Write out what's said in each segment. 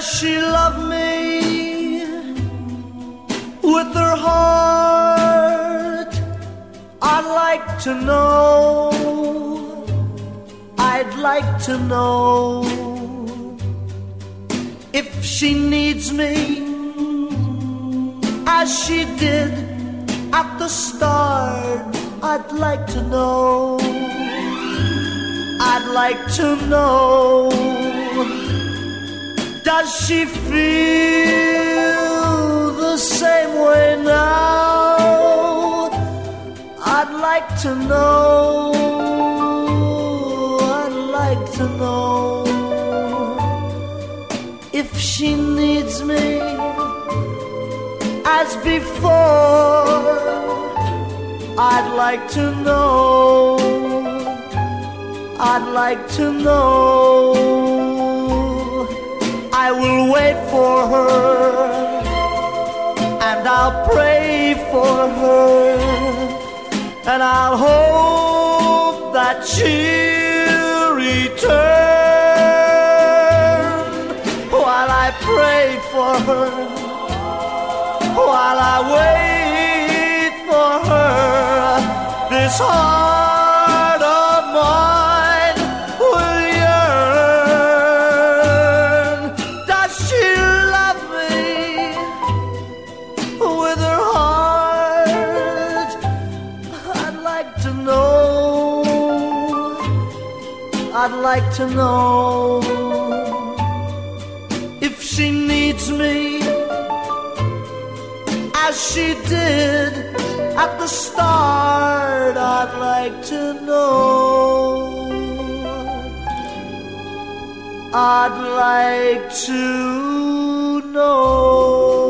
Does she love me with her heart? I'd like to know. I'd like to know if she needs me as she did at the start. I'd like to know. I'd like to know. Does she feel the same way now? I'd like to know. I'd like to know if she needs me as before. I'd like to know. I'd like to know. I will wait for her and I'll pray for her and I'll hope that she'll return while I pray for her, while I wait for her. This heart to know if she needs me as she did at the start. I'd like to know. I'd like to know.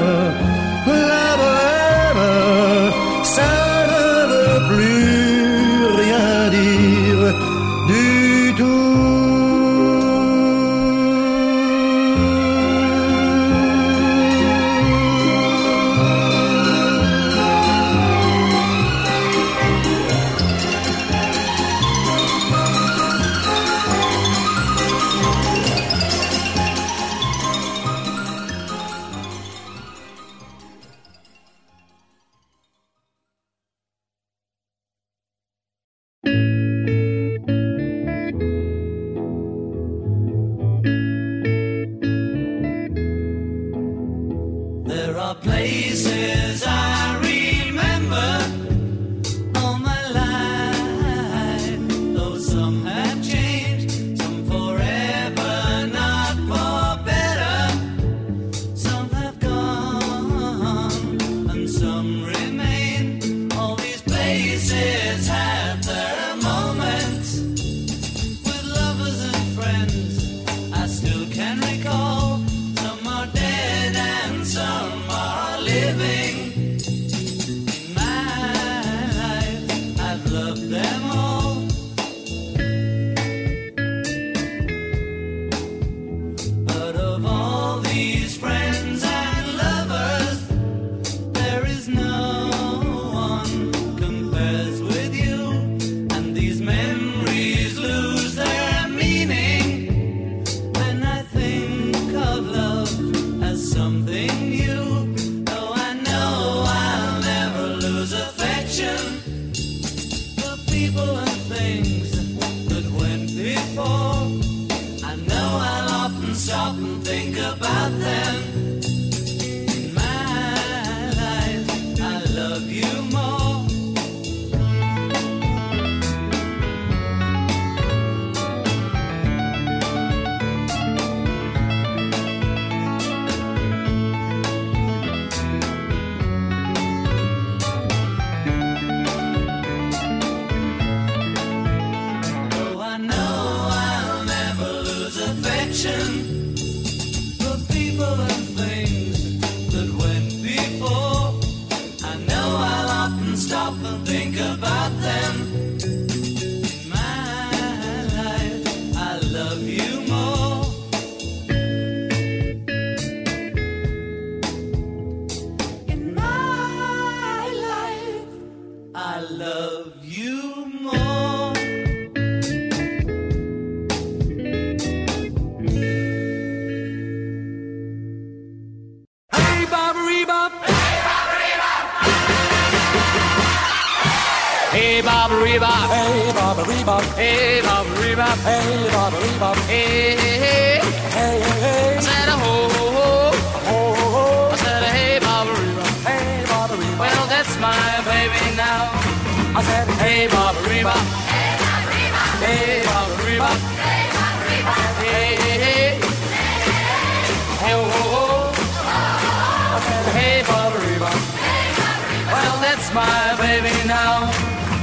my baby now.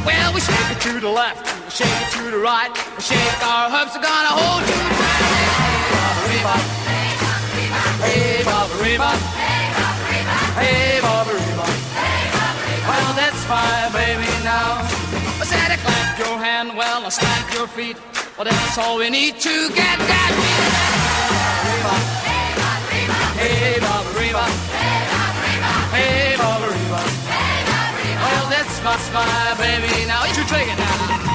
Well, we shake it to the left, we shake it to the right, we shake our hips, we're gonna hold you tight. Rebop. Hey. Hey, Baba Rebop. Well, that's my baby now. I said, clap your hand, well, I stamp your feet. Well, that's all we need to get that beat. Hey, Baba Reba. Hey, Baba Reba. Well, that's my, smile, baby. Now you take it now.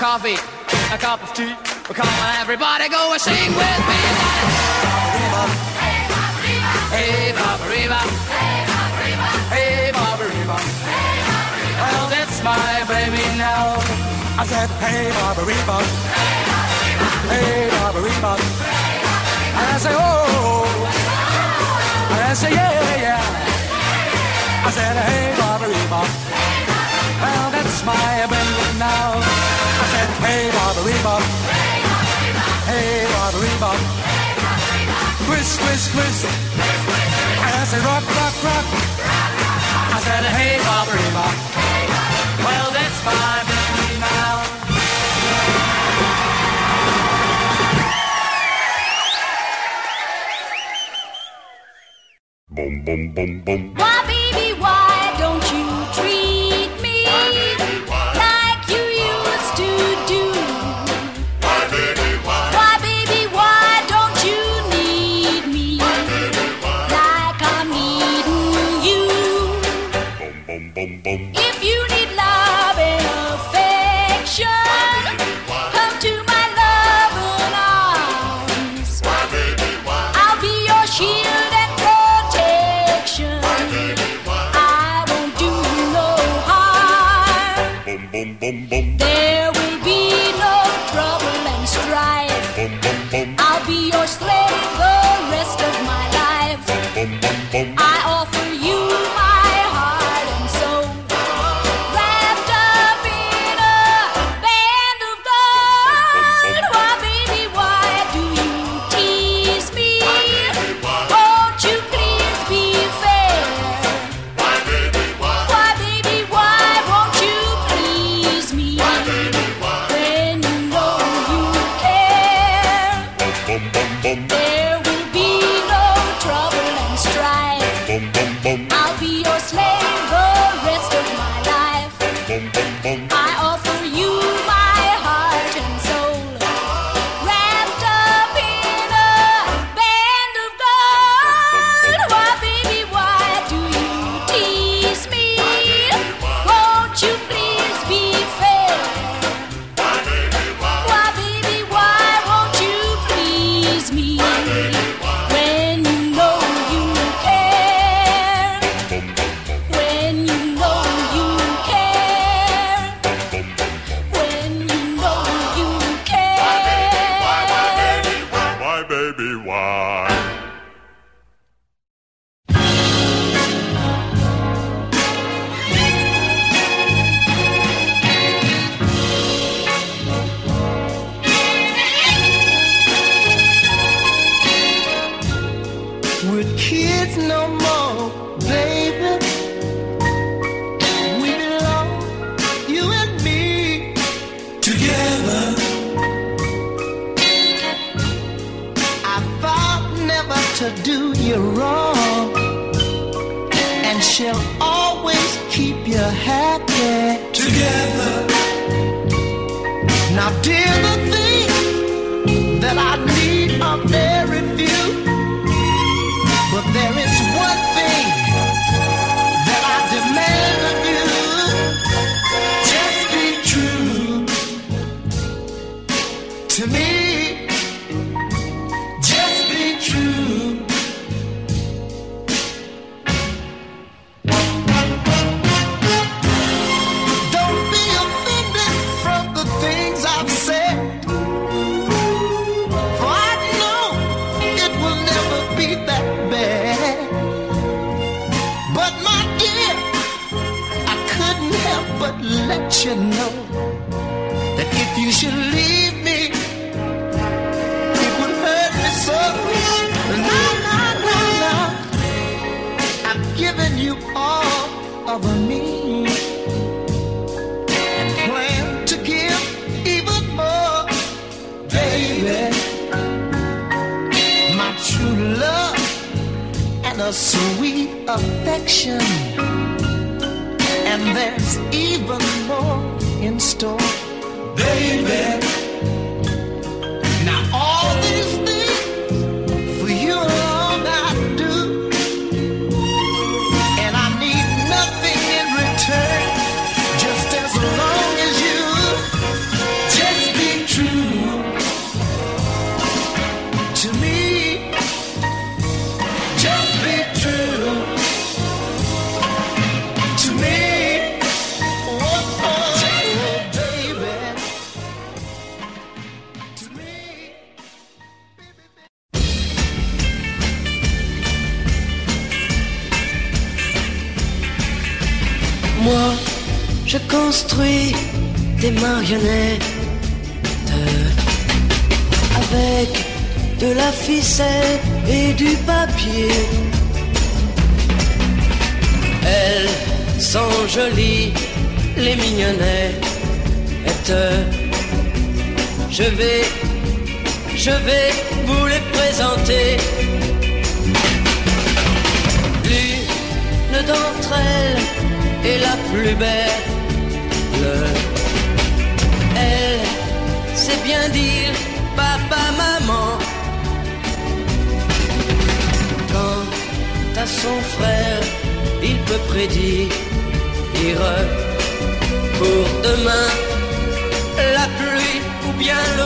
coffee, a cup of tea. Well, come on, everybody, go and sing with me. Hey, Bob, Reba, Reba, hey, Bob, Reba. Hey, my baby now. I said, hey, Barbarita. Hey, Barbarita. And I say, oh. And I say, yeah, yeah. I said, hey, Barbarita. Well, that's my baby now. I said, hey, Barbarita. Hey, Barbarita. Twist, twist, twist. And I say, rock, rock, rock. I said, hey, Barbarita. boom, boom, boom, boom. Bobby! boom, boom. There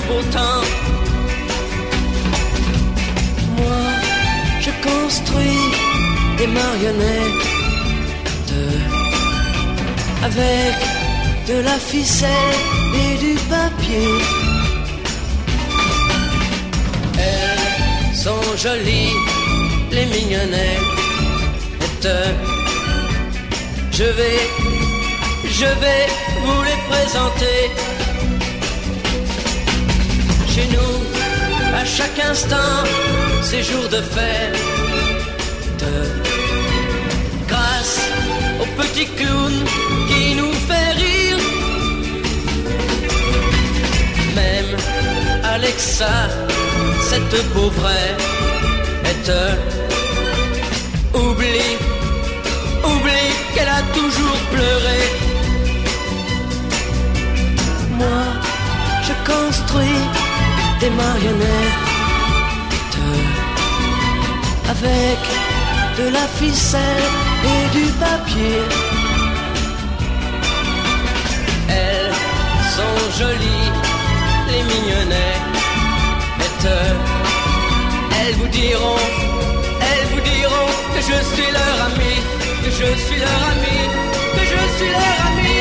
beau temps. Moi, je construis des marionnettes avec de la ficelle et du papier. Elles sont jolies, les mignonnettes. Je vais, je vais vous les présenter. Chez nous, à chaque instant, c'est jour de fête. Grâce au petit clown qui nous fait rire. Même Alexa, cette pauvrette, oublie, oublie qu'elle a toujours pleuré. Moi, je construis des marionnettes avec de la ficelle et du papier. Elles sont jolies, les mignonnettes. Elles vous diront, elles vous diront que je suis leur ami, que je suis leur ami, que je suis leur ami,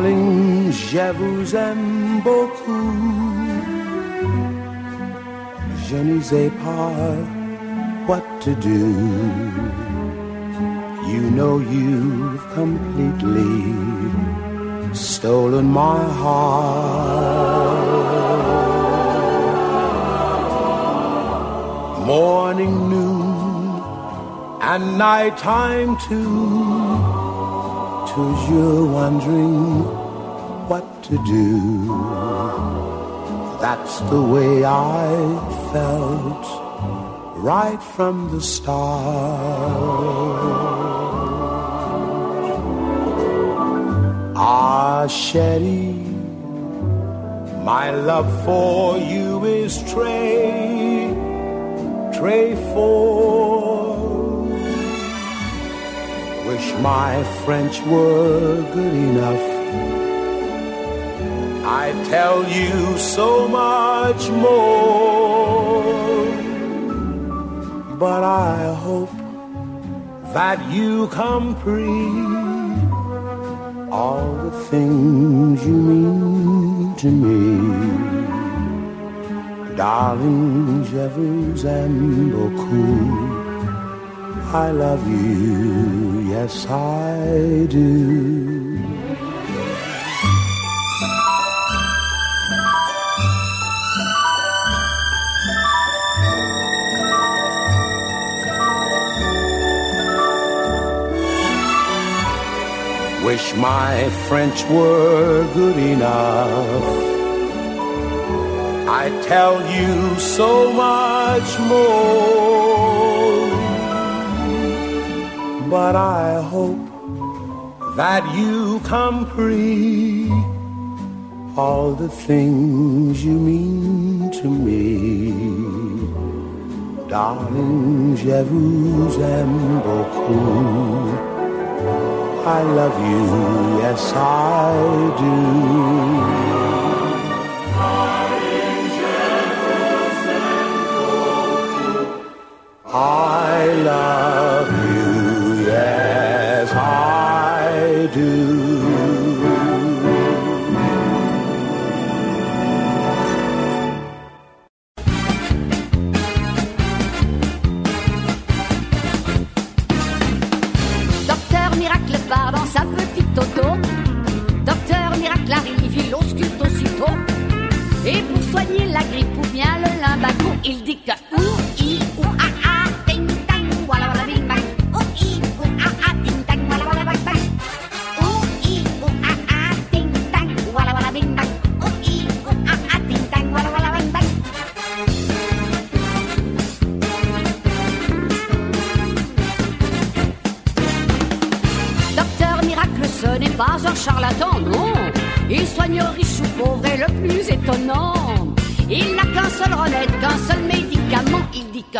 Darling, je vous aime beaucoup. Je ne sais pas what to do. You know you've completely stolen my heart. Morning, noon, and nighttime too. Cause you're wondering what to do. That's the way I felt right from the start. Ah, Shetty, my love for you is tray, tray for wish my French were good enough. I tell you so much more, but I hope that you comprehend all the things you mean to me. Darling, je aime beaucoup. I love you, yes I do. Wish my French were good enough. I tell you so much more but I hope that you comprehend all the things you mean to me. Darling, je vous aime beaucoup. I love you, yes I do. I du charlatan, non. Il soigne riche ou pauvre et le plus étonnant. Il n'a qu'un seul remède, qu'un seul médicament. Il dit que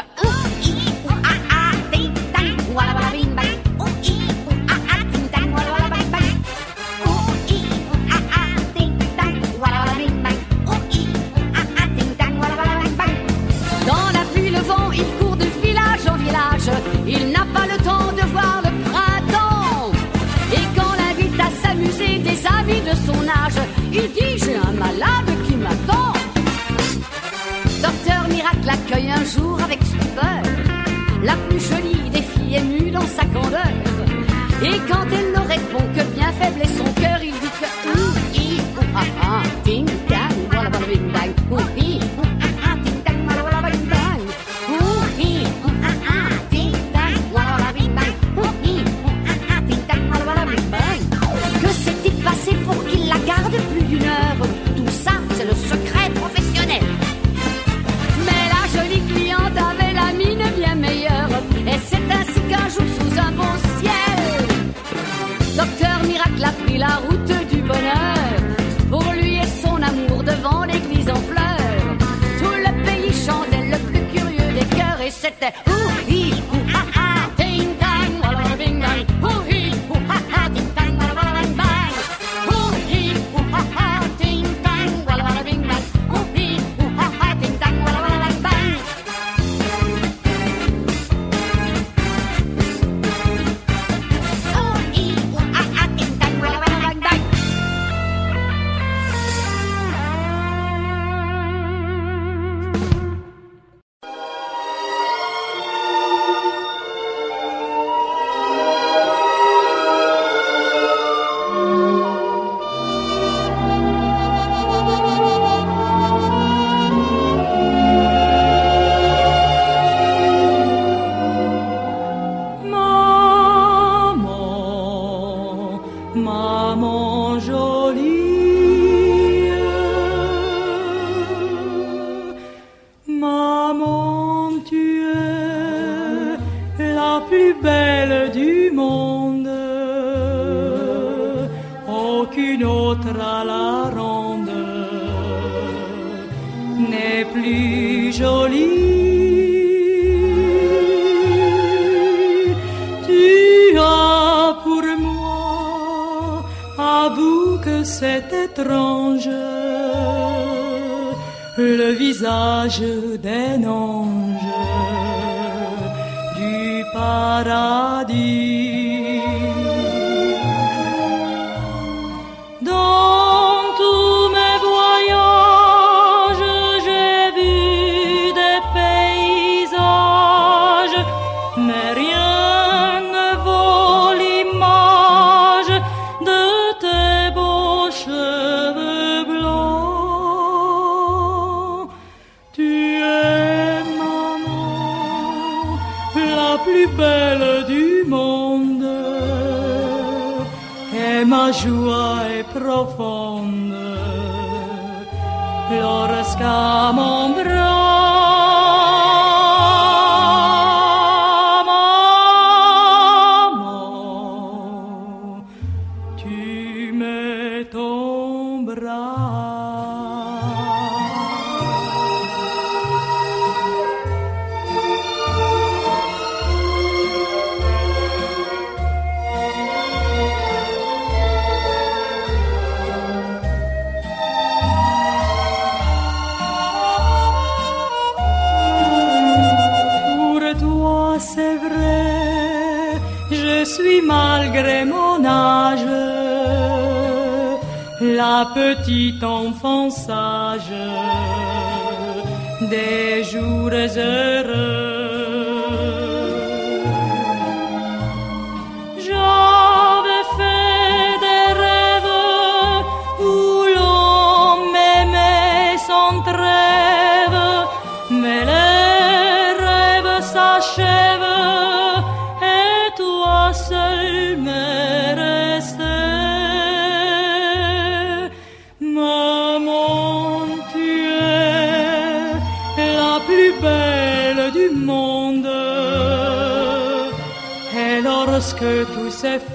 lorsque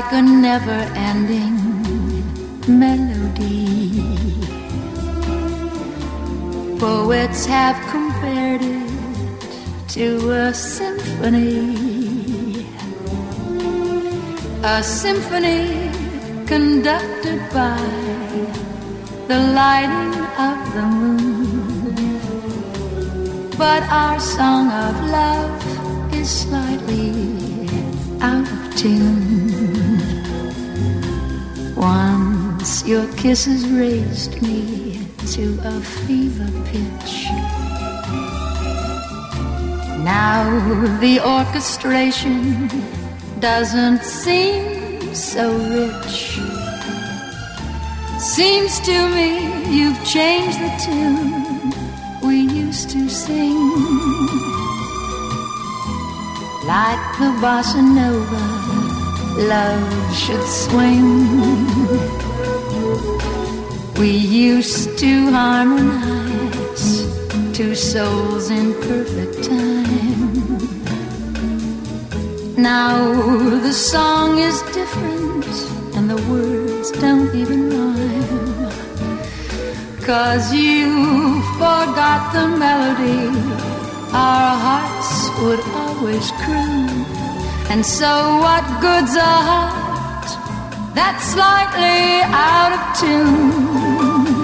like a never ending melody. Poets have compared it to a symphony. A symphony conducted by the lighting of the moon. But our song of love is slightly out of tune. Kisses raised me to a fever pitch. Now the orchestration doesn't seem so rich. Seems to me you've changed the tune we used to sing. Like the bossa nova, love should swing. We used to harmonize, two souls in perfect time. Now the song is different, and the words don't even rhyme. Cause you forgot the melody our hearts would always croon. And so, what good's a heart that's slightly out of tune?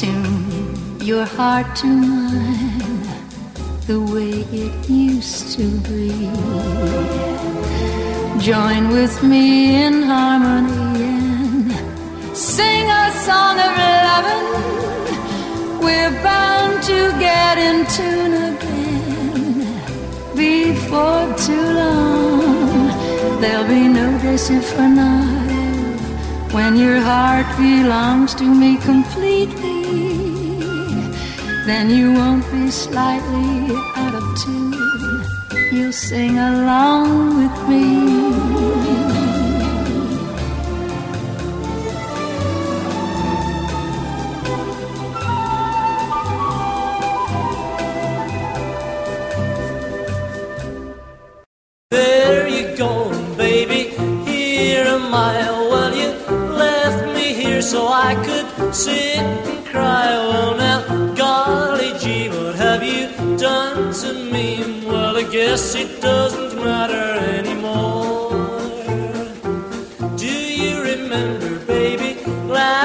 Tune your heart to mine the way it used to be. Join with me in harmony and sing a song of loving. We're bound to get in tune again before too long. There'll be no desafinado when your heart belongs to me completely. Then you won't be slightly out of tune. You'll sing along with me.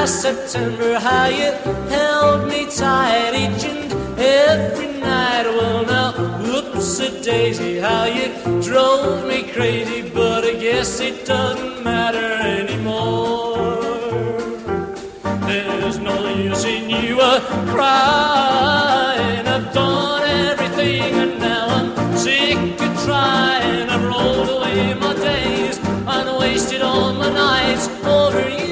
September how you held me tight each and every night? Well, now, whoops a daisy, how you drove me crazy, but I guess it doesn't matter anymore. There's no use in you a crying. I've done everything and now I'm sick of trying. I've rolled away my days and wasted all my nights over. You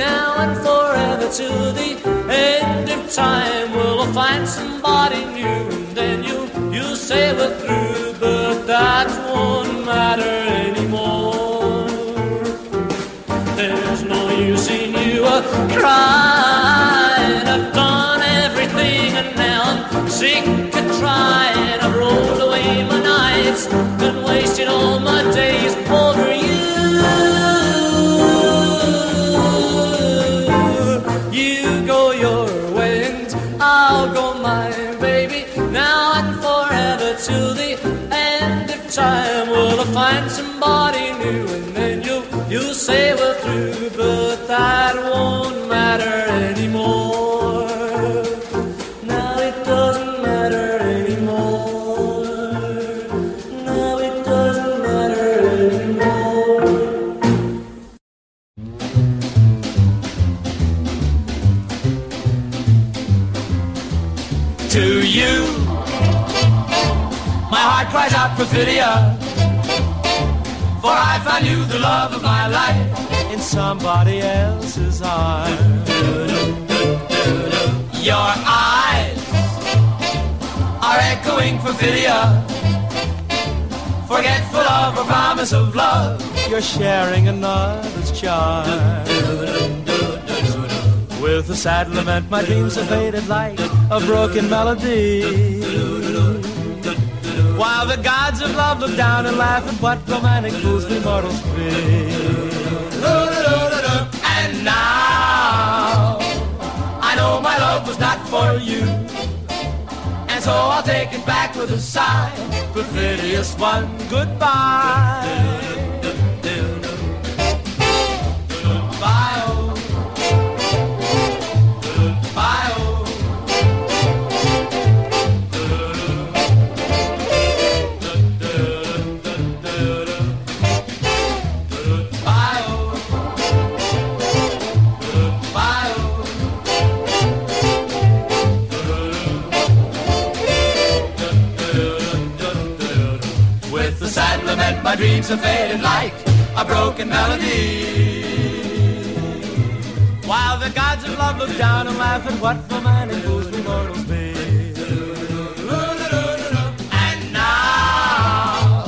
Now and forever till the end of time. We'll find somebody new and then you you'll say we're through, but that won't matter anymore. There's no use in you a crying. I've done everything and now I'm sick of trying. I've rolled away my nights say we're through, but that won't matter anymore. Now it doesn't matter anymore. Now it doesn't matter anymore. To you, my heart cries out perfidia. For I found you the love of my life In somebody else's arms. Your eyes are echoing perfidia. Forgetful of a promise of love. You're sharing another's charm. With a sad lament, my dreams have faded like a broken melody. While the gods of love look down and laugh at what romantic fools we mortals be. And now I know my love was not for you. And so I'll take it back with a sigh. Perfidious one, goodbye. My dreams are fading like a broken melody. While the gods of love look down and laugh at what romantic fools we mortals be. And now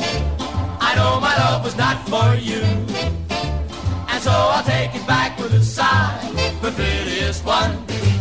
I know my love was not for you. And so I'll take it back with a sigh, perfidious one.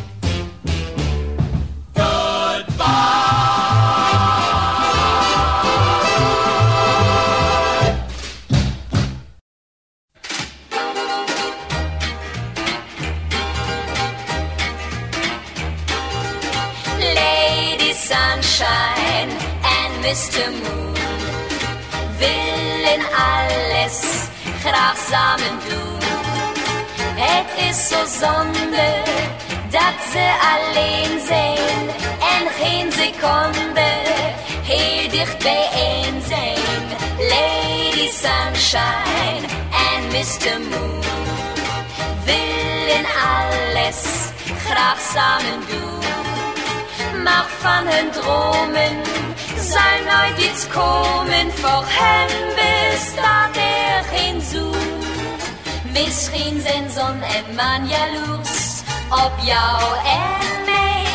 Graag samen doen. Het is zo zonde dat ze alleen zijn en geen seconde heel dicht bijeen zijn. Lady Sunshine and Mr. Moon willen alles graag samen doen. Maar van hun dromen zal nooit iets komen. Voor hen bestaat er. Misschien zijn zon en maan jaloers op jou en mij.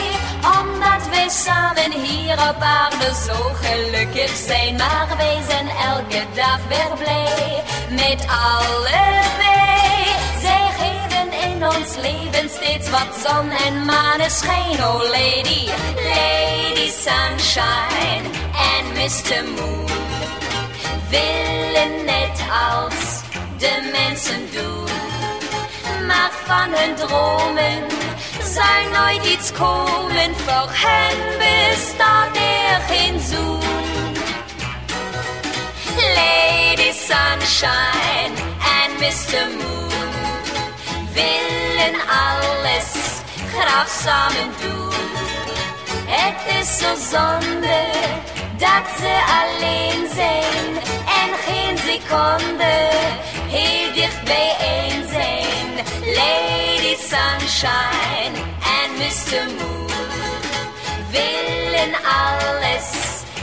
Omdat wij samen hier op aarde zo gelukkig zijn. Maar wij zijn elke dag weer blij met allebei. Zij geven in ons leven steeds wat zon en maneschijn. Oh lady, lady sunshine en Mr. Moon willen net als de mensen doen. Maar van hun dromen zal nooit iets komen. Voor hen bestaat er geen zoen. Lady Sunshine en Mr. Moon willen alles graag samen doen. Het is zo zonde dat ze alleen zijn en geen seconde heel dicht bijeen zijn. Lady Sunshine en Mr. Moon willen alles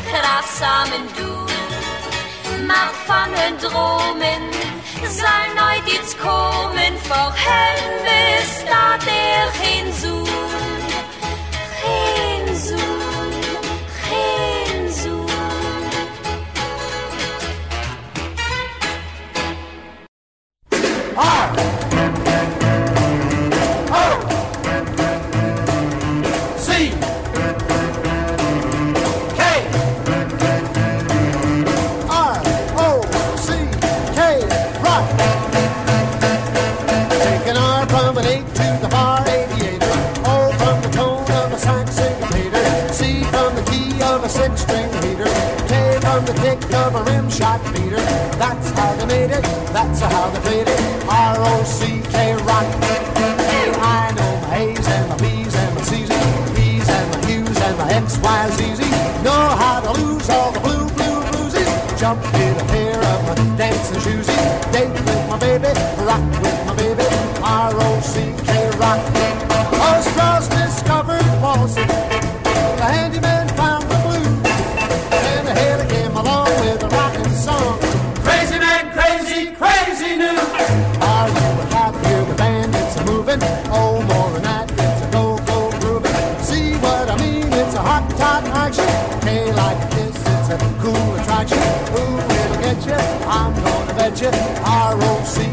graag samen doen. Maar van hun dromen zal nooit iets komen. Voor hen bestaat er geen zoen. shot beater. That's how they made it. That's how they played it. R-O-C-K rock. I know my A's and my B's and my C's and my P's and my Q's and my X, Y, Z, Z. Know how to lose all the blue, blue bluesies. Jump in a pair of my dancing shoesies. Date with my baby. Rock with my baby. R-O-C-K rock. got you. Who will get you? I'm gonna bet you. R-O-C.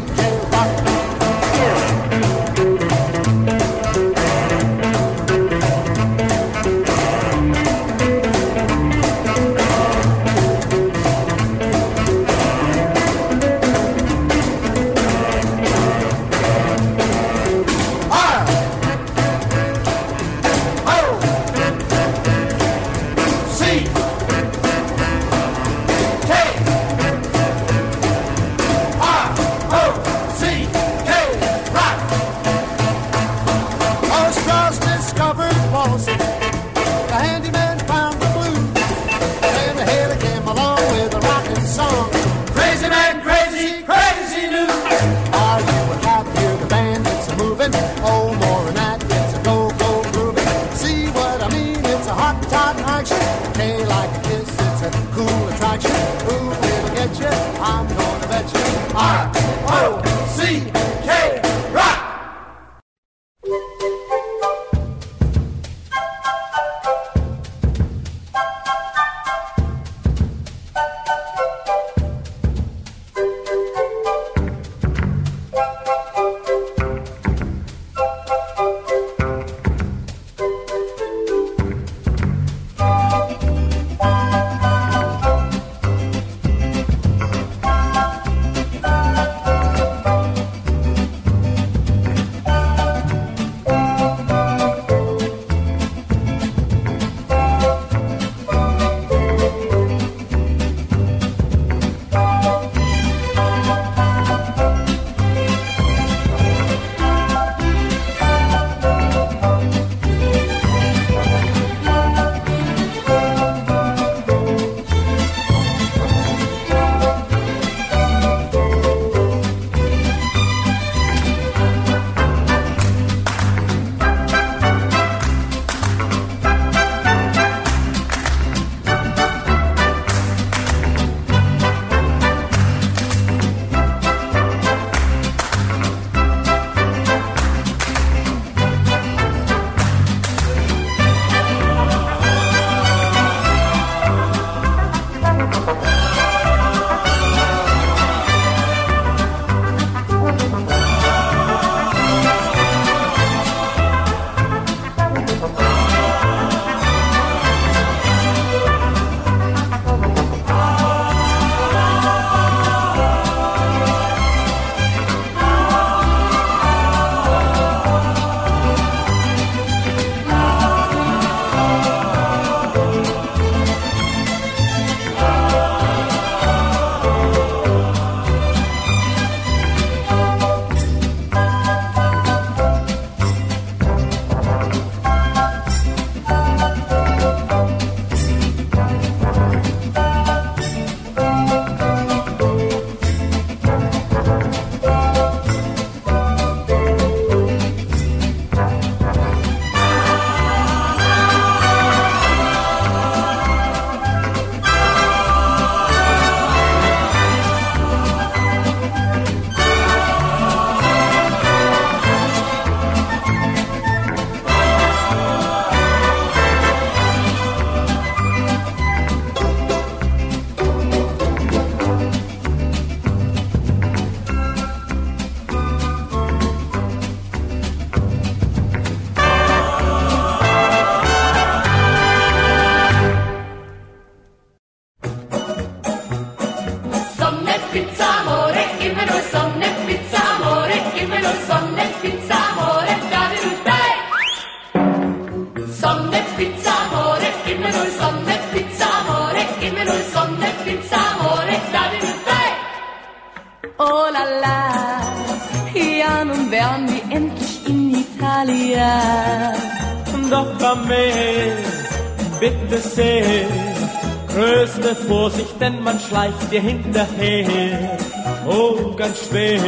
Schleicht dir hinterher. Oh, ganz schwer.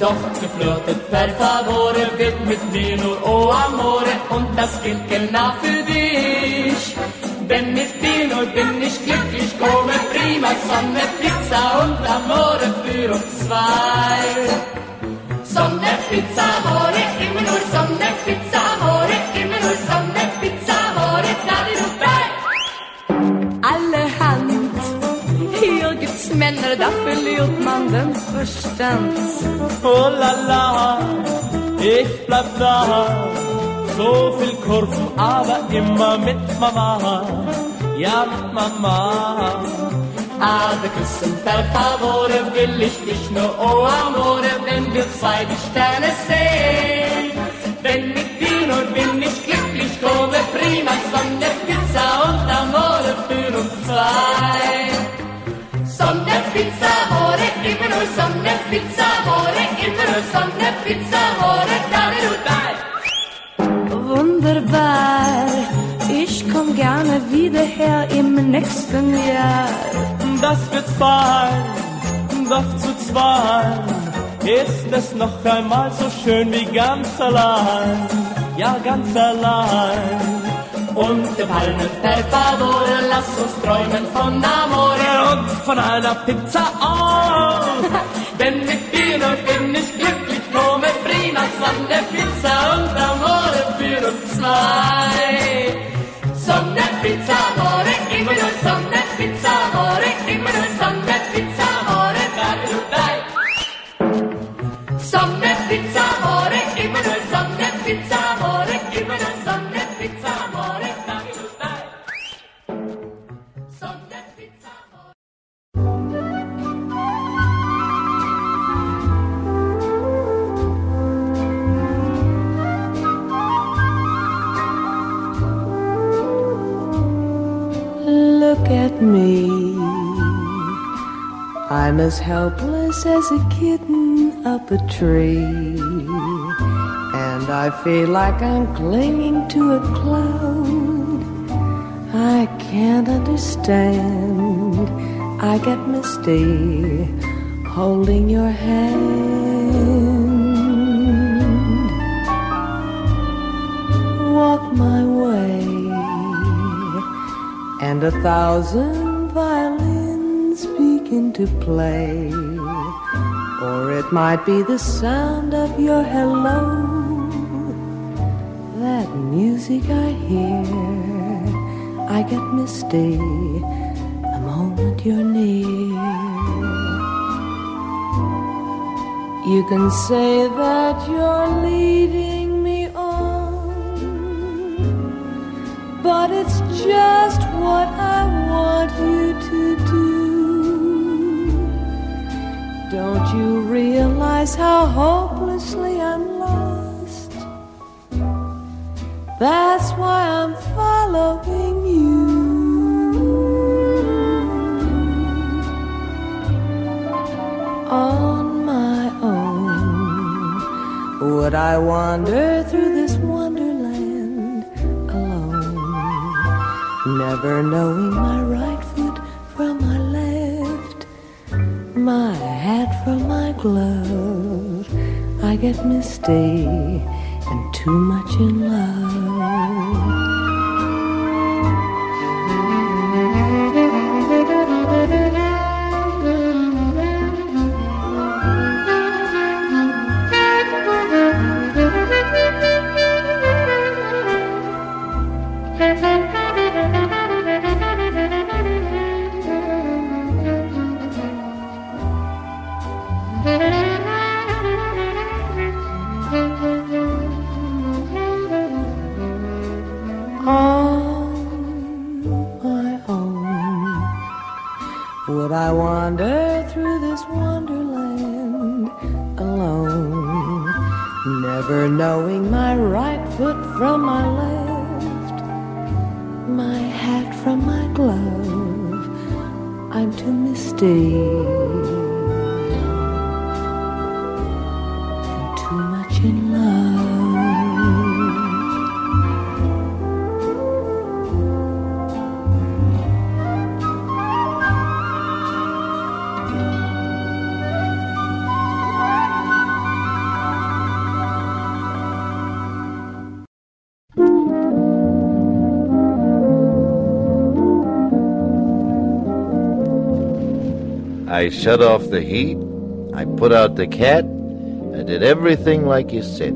Doch geflirtet per favore wird mit mir nur oh amore und das gilt genau für dich. Den Verstand. Oh la la, ich bleib da. So viel Kurven, aber immer mit Mama. Ja, mit Mama. Aber küssen per favore will ich dich nur, oh amore, wenn wir zwei die Sterne sehen. Denn mit dir nur bin ich glücklich, come prima, Sonne, Pizza und Amore für uns zwei. Fein, doch zu zweit ist es noch einmal so schön wie ganz allein. Ja, ganz allein. Und der Palmen per favore, lass uns träumen von Amore und von einer Pizza auch. I'm as helpless as a kitten up a tree. And I feel like I'm clinging to a cloud. I can't understand. I get misty holding your hand. Walk my way and a thousand violins begin to play. Or it might be the sound of your hello, that music I hear. I get misty the moment you're near. You can say that you're leading me on but it's just what I want you to Don't you realize how hopelessly I'm lost? That's why I'm following you. On my own, would I wander through this wonderland alone? never knowing my right my hat from my glove. I get misty and too much in love. Shut off the heat. I put out the cat. I did everything like you said.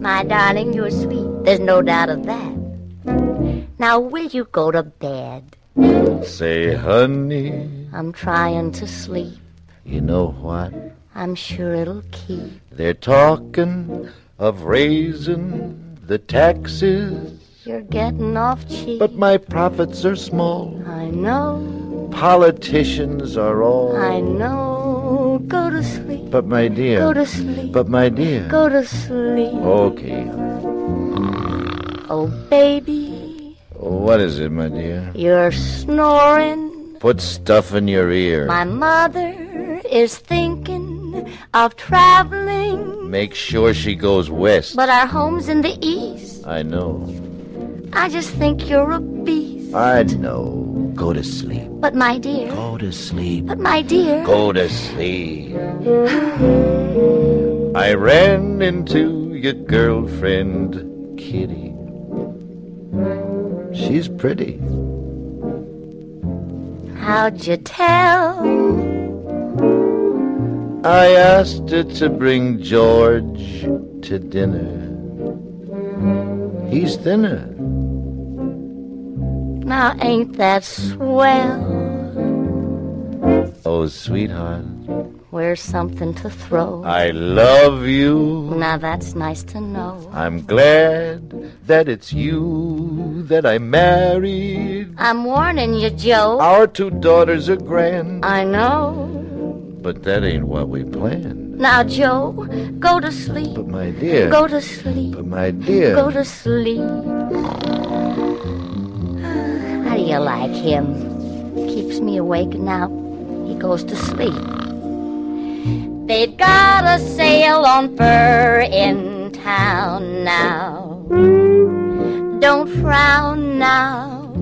My darling, you're sweet. There's no doubt of that. Now, will you go to bed? Say, honey, I'm trying to sleep. you know what? I'm sure it'll keep. They're talking of raising the taxes, You're getting off cheap. but my profits are small. I know, Politicians are all. I know. Go to sleep. But my dear. Go to sleep. But my dear. Go to sleep. Okay. Oh, baby, What is it, my dear? you're snoring. Put stuff in your ear. My mother is thinking of traveling, Make sure she goes west. but our home's in the east. I know. I just think you're a beast. I know. Go to sleep. But my dear, Go to sleep. but my dear, Go to sleep. I ran into your girlfriend, Kitty. She's pretty. how'd you tell? I asked her to bring George to dinner. He's thinner. Now ain't that swell? Oh, sweetheart, Where's something to throw? I love you. Now that's nice to know. I'm glad that it's you that I married. I'm warning you, Joe. Our two daughters are grand, I know. but that ain't what we planned. Now, Joe, go to sleep. But my dear, Go to sleep. but my dear, Go to sleep. You like him? Keeps me awake now. He goes to sleep. They've got a sale on fur in town now. Don't frown now.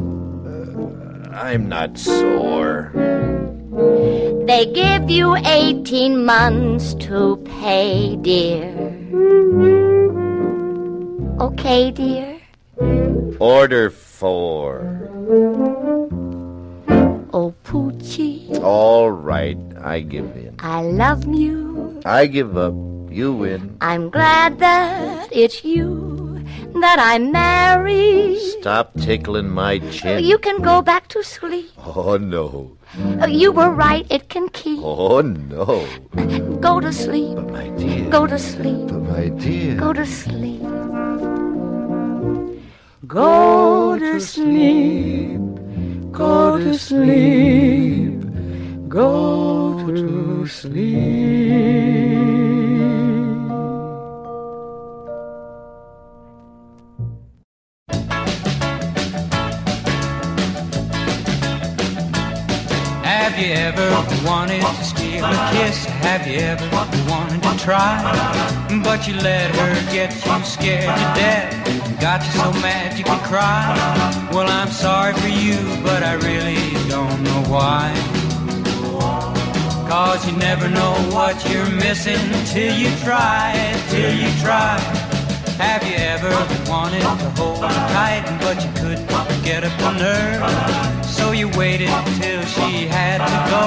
Uh, I'm not sore. They give you 18 months to pay, dear. Okay, dear. Order four. Oh, Poochie, All right, I give in. I love you. I give up. You win. I'm glad that it's you that I married. Stop tickling my chin. You can go back to sleep. Oh no. You were right, it can keep. Oh no. Go to sleep. But my dear. Go to sleep. But my dear. Go to sleep. Go to sleep, go to sleep, go to sleep. Have you ever wanted to steal a kiss? Have you ever wanted to try? But you let her get you scared to death. Got you so mad cry. Well, I'm sorry for you, but I really don't know why. Cause you never know what you're missing till you try, till you try. Have you ever wanted to hold her tight, but you couldn't get up the nerve? So you waited till she had to go,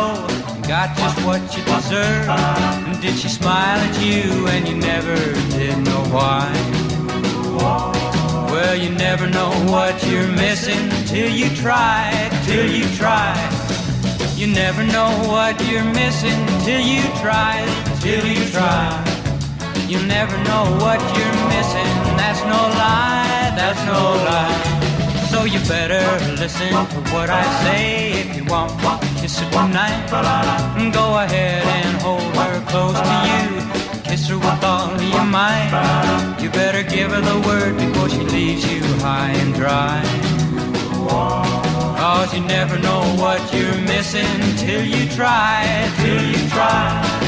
and got just what you deserved. And did she smile at you, and you never did know why? Well, you never know what you're missing till you try, till you try. You never know what you're missing till you try, till you try. You never know what you're missing. That's no lie, that's no lie. So you better listen to what I say if you want to kiss her tonight. Go ahead and hold her close to you. Kiss her with all your might. You better give her the word before she leaves you high and dry. Cause you never know what you're missing till you try, till you try.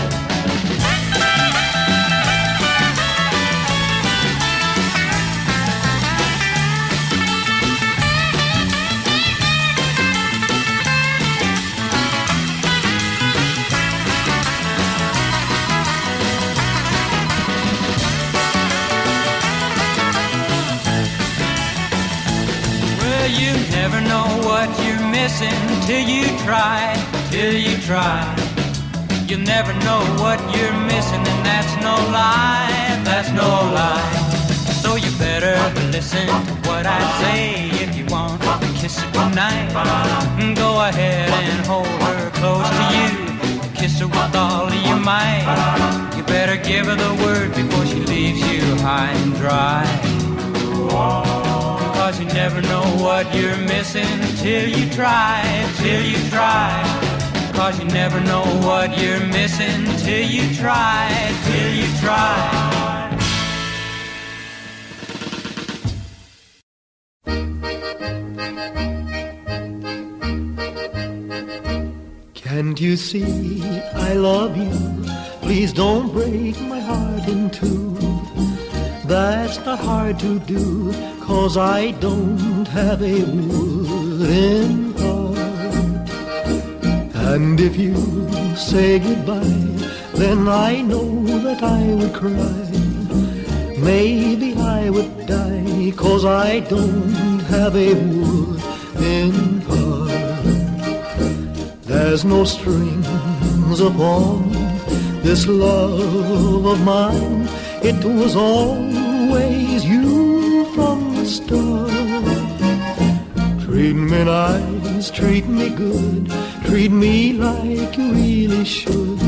Never know what you're missing till you try, till you try. You'll never know what you're missing, and that's no lie, that's no lie. So you better listen to what I say if you want to kiss her tonight. Mm, go ahead and hold her close to you. Kiss her with all of your might. You better give her the word before she leaves you high and dry. You never know what you're missing till you try, till you try. Cause you never know what you're missing till you try, till you try. Can't you see I love you? Please don't break my heart in two. That's not hard to do, cause I don't have a wooden heart. And if you say goodbye, then I know that I would cry. Maybe I would die, cause I don't have a wooden heart. There's no strings upon this love of mine. It was always you from the start. Treat me nice, treat me good, treat me like you really should.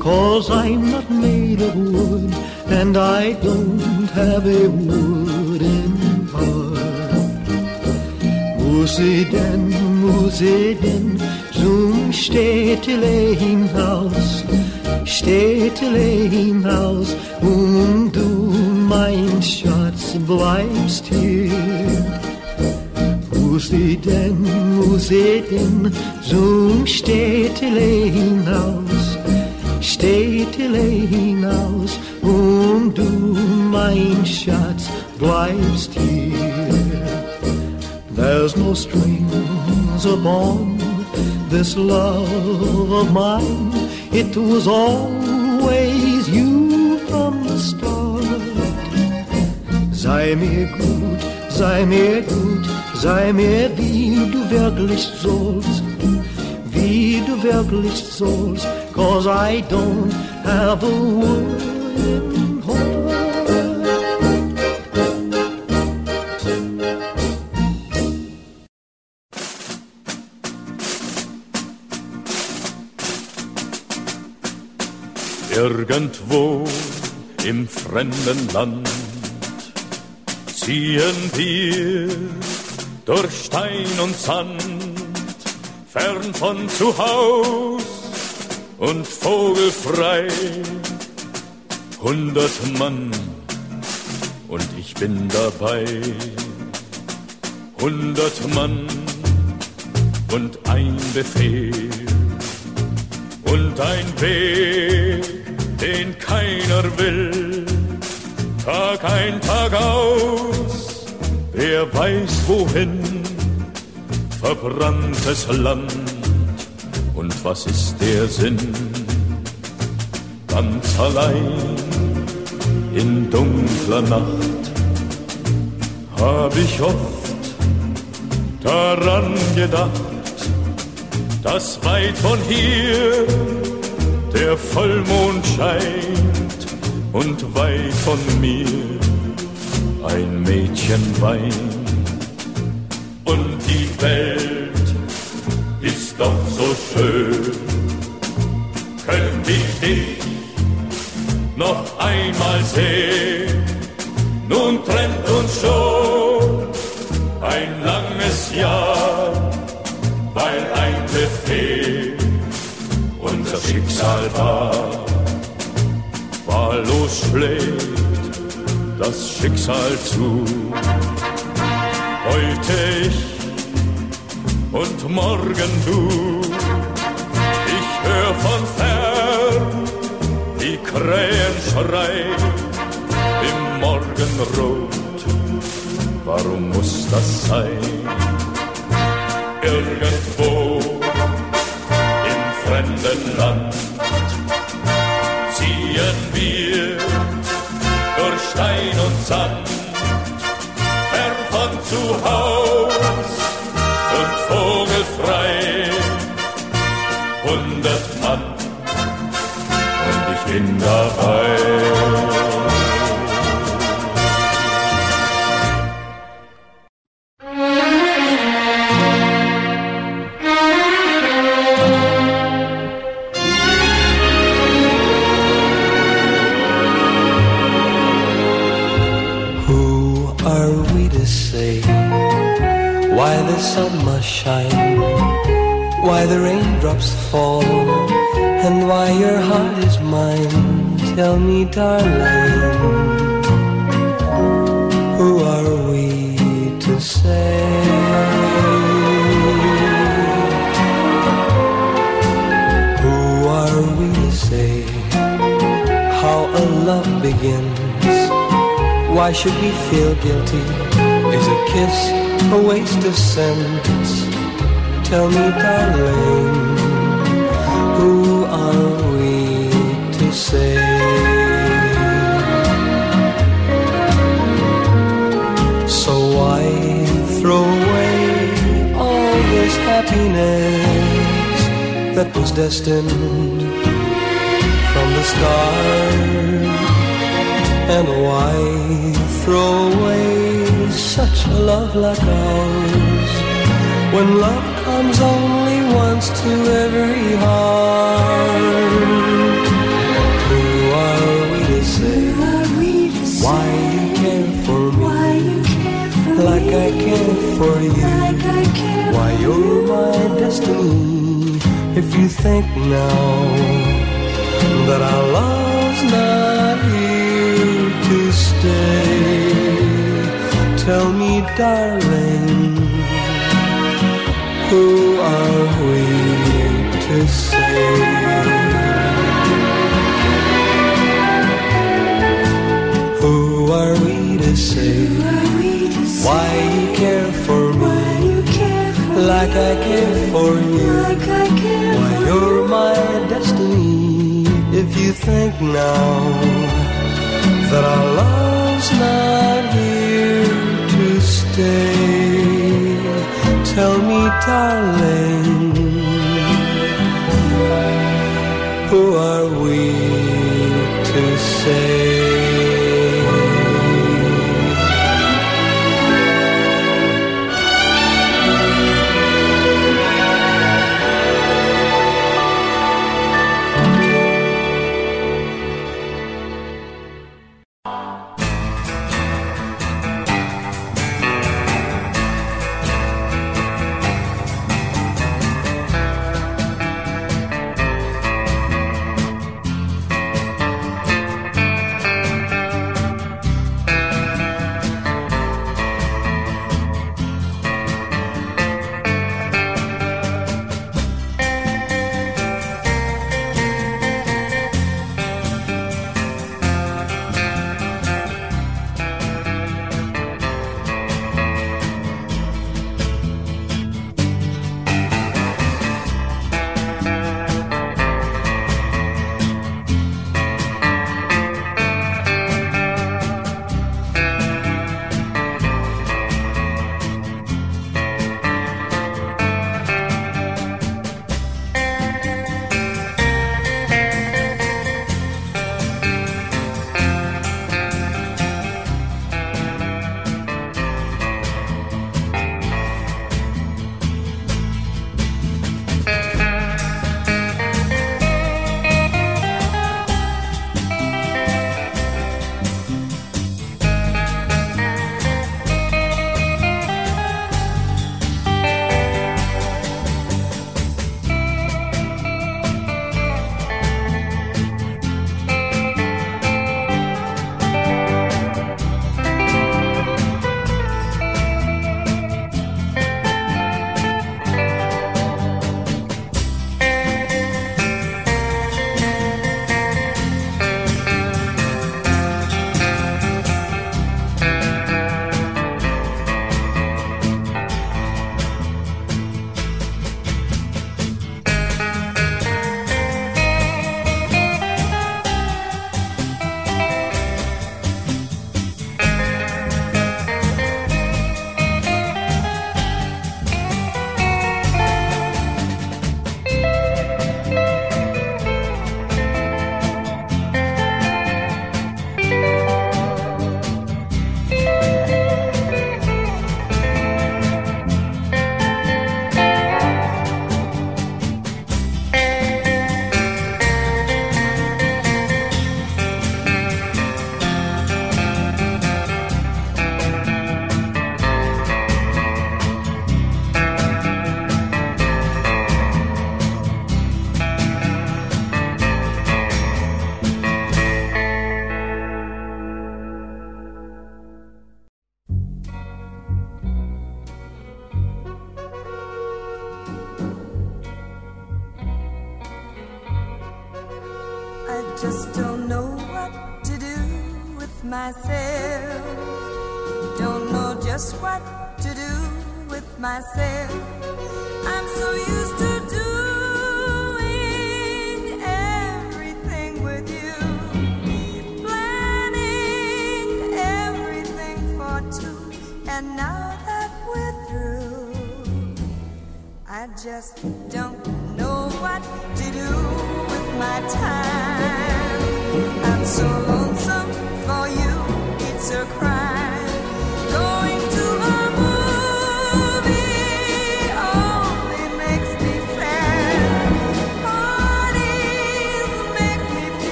Cause I'm not made of wood, and I don't have a wooden heart. Musiden, Musiden, zum Städtele hinaus, Städtele hinaus, und um du, Schatz, bleibst hier. Musiden, Musiden, zum Städtele hinaus, Städtele hinaus, und du, mein Schatz, bleibst hier. There's no strings upon this love of mine. It was always you from the start. Sei mir gut, sei mir gut, sei mir wie du wirklich sollst, wie du wirklich sollst, cause I don't have a heart. Irgendwo im fremden Land ziehen wir durch Stein und Sand, fern von zu Haus und vogelfrei. Hundert Mann und ich bin dabei. Hundert Mann und ein Befehl und ein Weg, den keiner will. Tag ein, Tag aus, wer weiß wohin, verbranntes Land. Und was ist der Sinn? Ganz allein in dunkler Nacht hab ich oft daran gedacht, dass weit von hier der Vollmond scheint und weit von mir ein Mädchen weint. Und die Welt ist doch so schön, könnt ich dich noch einmal sehen. Nun trennt uns schon ein langes Jahr weil ein Befehl unser Schicksal war. Wahllos schlägt das Schicksal zu. Heute ich und morgen du. Ich hör von fern die Krähen schreien im Morgenrot. Warum muss das sein? irgendwo im fremden Land Stein und Sand, fern von zu Haus und vogelfrei, hundert Mann und ich bin dabei. Darling, who are we to say? Who are we to say how a love begins? Why should we feel guilty? Is a kiss a waste of sense? Tell me, darling, happiness that was destined from the start? And why throw away such a love like ours when love comes only once to every heart? Who are we to say why you care for me like I care for you? Why you're my destiny? If you think now that our love's not here to stay, tell me, darling, who are we to say? Who are we to say why you care like I care for you? Like I care Why you're my destiny? If you think now that our love's not here to stay, tell me, darling, who are we to say?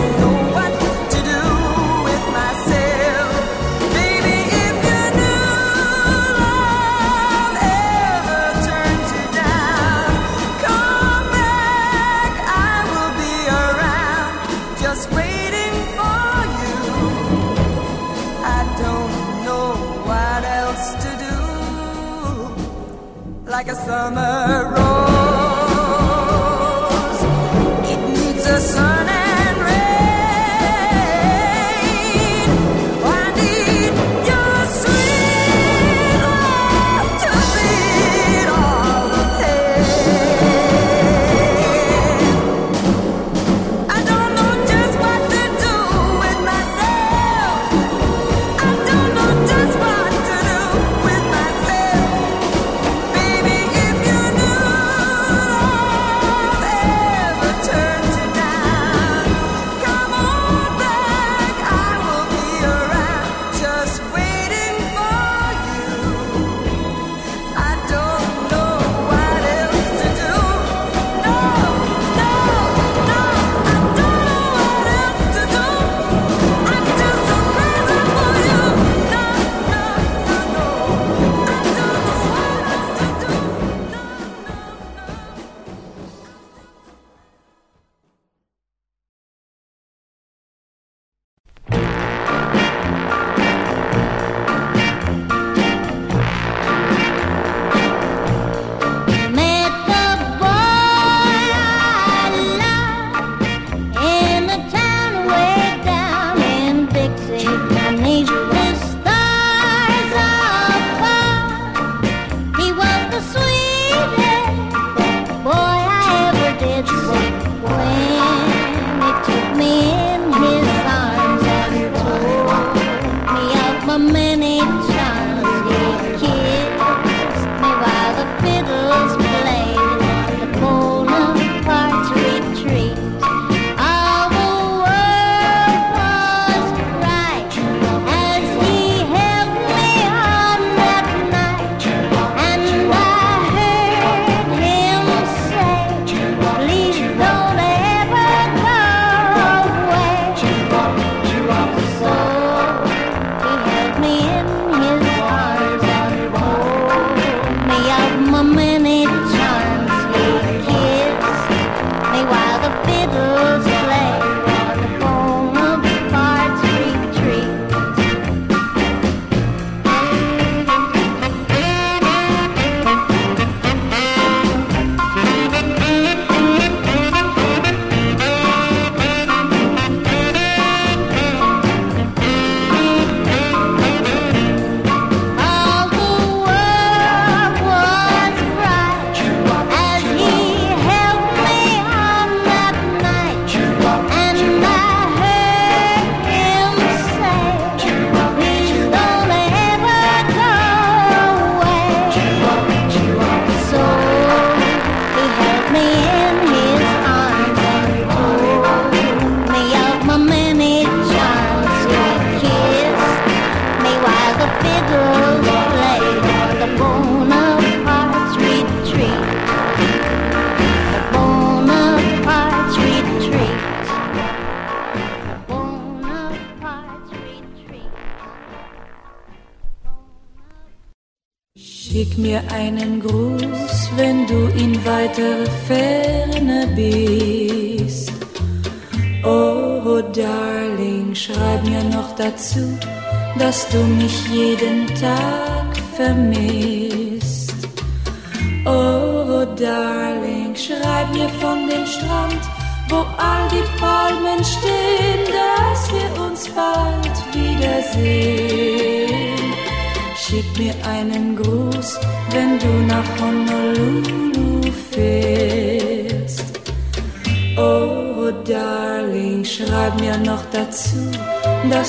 Just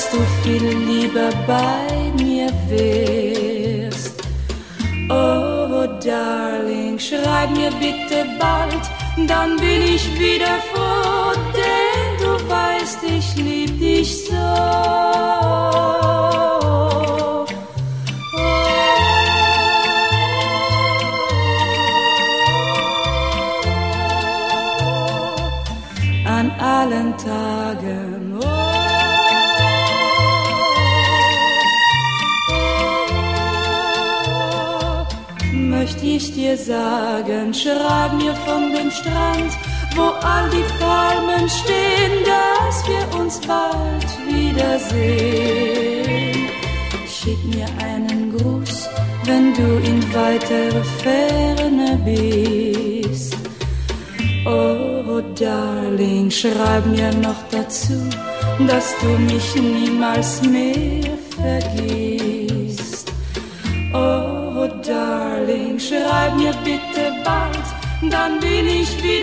dass du viel lieber bei mir wirst. Oh, Darling, schreib mir bitte bald, dann bin ich wieder froh, denn du weißt, ich schreib mir von dem Strand, wo all die Palmen stehen, dass wir uns bald wiedersehen. Schick mir einen Gruß, wenn du in weiter Ferne bist. Oh, Darling, schreib mir noch dazu, dass du mich niemals mehr vergisst. bin ich wieder.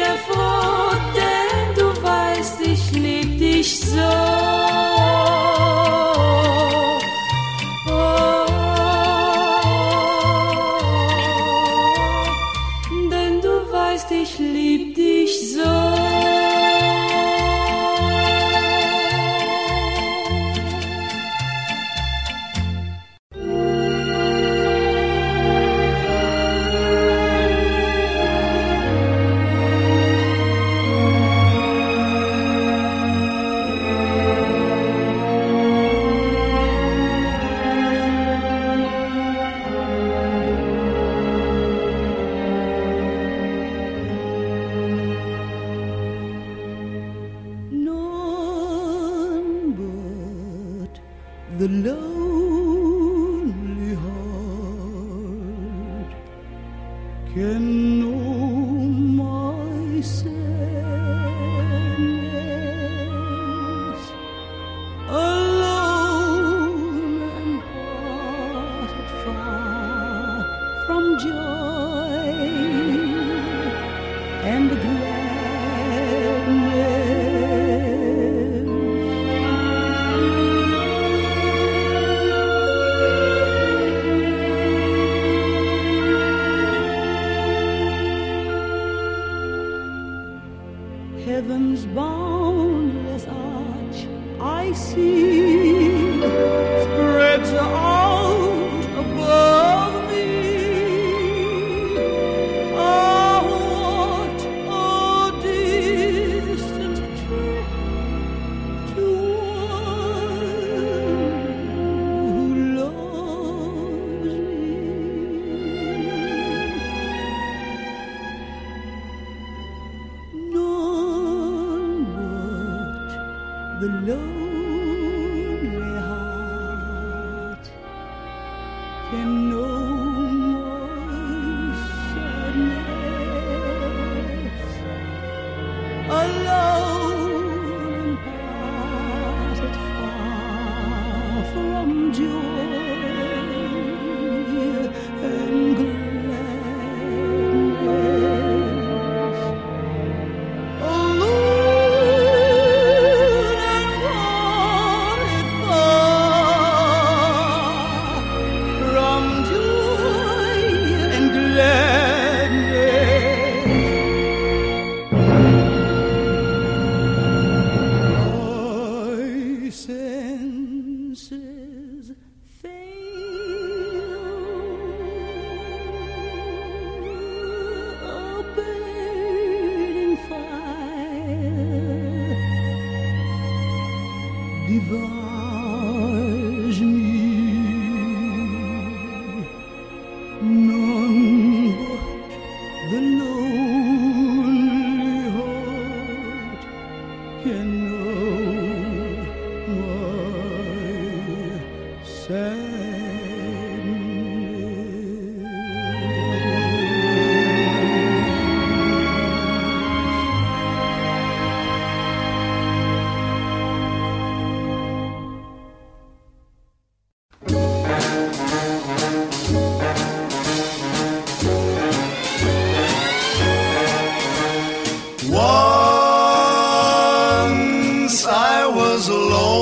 heaven's boundless arch I see.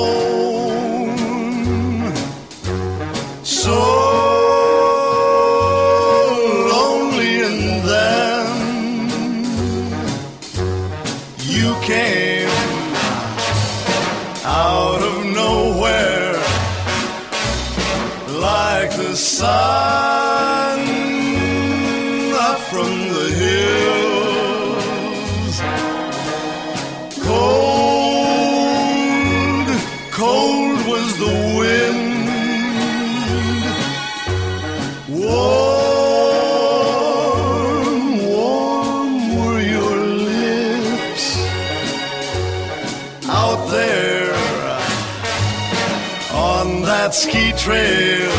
Oh. Trail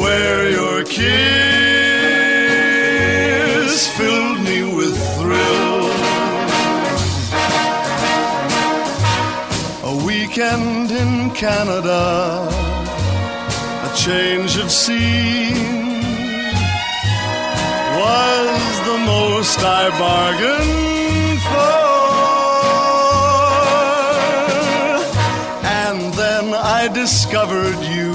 where your kiss filled me with thrill. A weekend in Canada, a change of scene was the most I bargained you,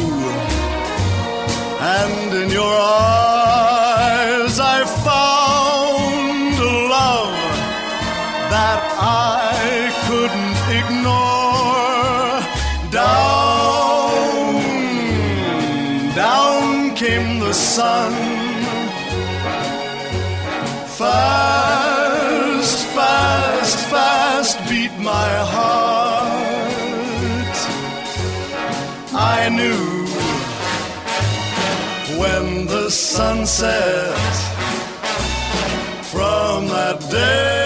and in your eyes I found a love that I couldn't ignore. Down, down came the sun. Fast, fast, fast beat my heart. When the sun sets from that day